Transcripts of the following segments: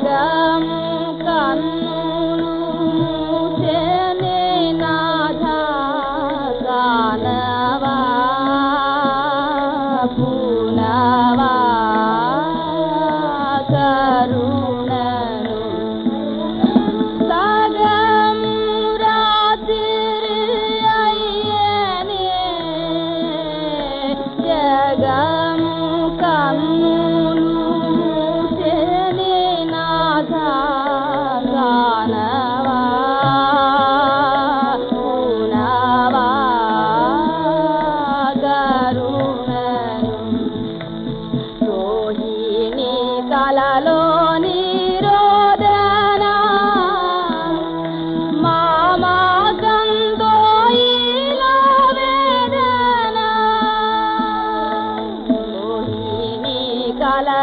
പദം കണ്ണുസേനേ നാഥ കാനവാ പൂനവാ കരുണനു. സഗം രാത്രി അയ്യനേ ജഗാ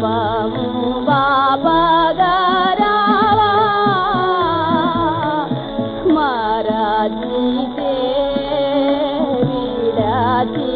పాపాము పాపగరావా మారాజీ విడాజీ